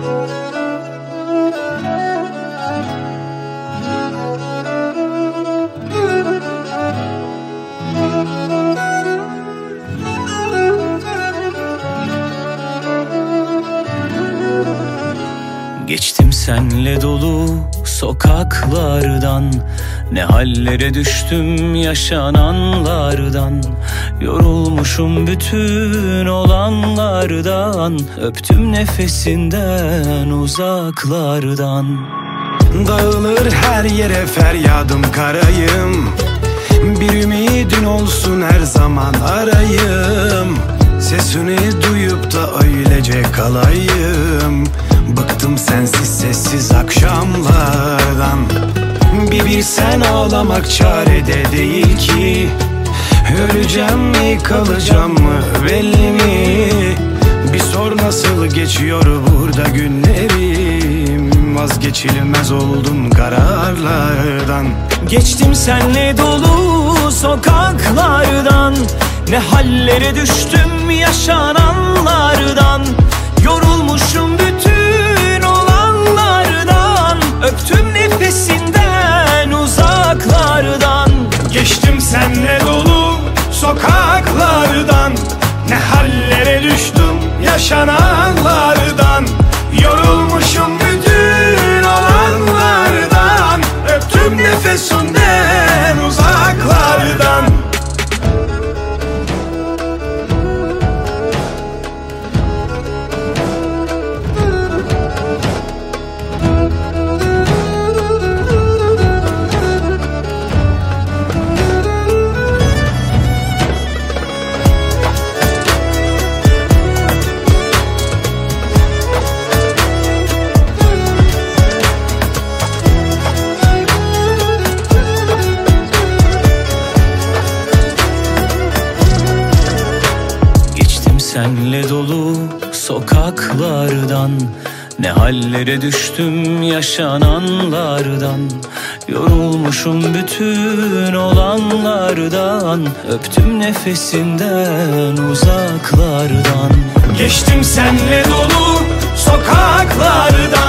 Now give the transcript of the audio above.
Thank you. Geçtim senle dolu sokaklardan. Ne hallere düştüm yaşananlardan. Yorulmuşum bütün olanlardan. Öptüm nefesinden uzaklardan. Dağılır her yere feryadım karayım. Bir ümidin olsun her zaman arayım Sesini duyup da öylece kalayım. Bıktım sensiz sessiz akşamlardan. Bir bilsen ağlamak çarede değil ki. Öleceğim mi kalacağım mı belli mi? Bir sor nasıl geçiyor burada günlerim. Vazgeçilmez oldum kararlardan. Geçtim senle dolu sokaklardan Ne hallere düştüm yaşananlardan Yorulmuşum bütün olanlardan Öptüm nefesinden uzaklardan. Geçtim senle dolu sokaklardan Ne hallere düştüm yaşananlardan. Yorulmuşum bütün olanlardan Öptüm nefesinden senle dolu sokaklardan. Ne hallere düştüm yaşananlardan. Yorulmuşum bütün olanlardan. Öptüm nefesinden uzaklardan. Geçtim senle dolu sokaklardan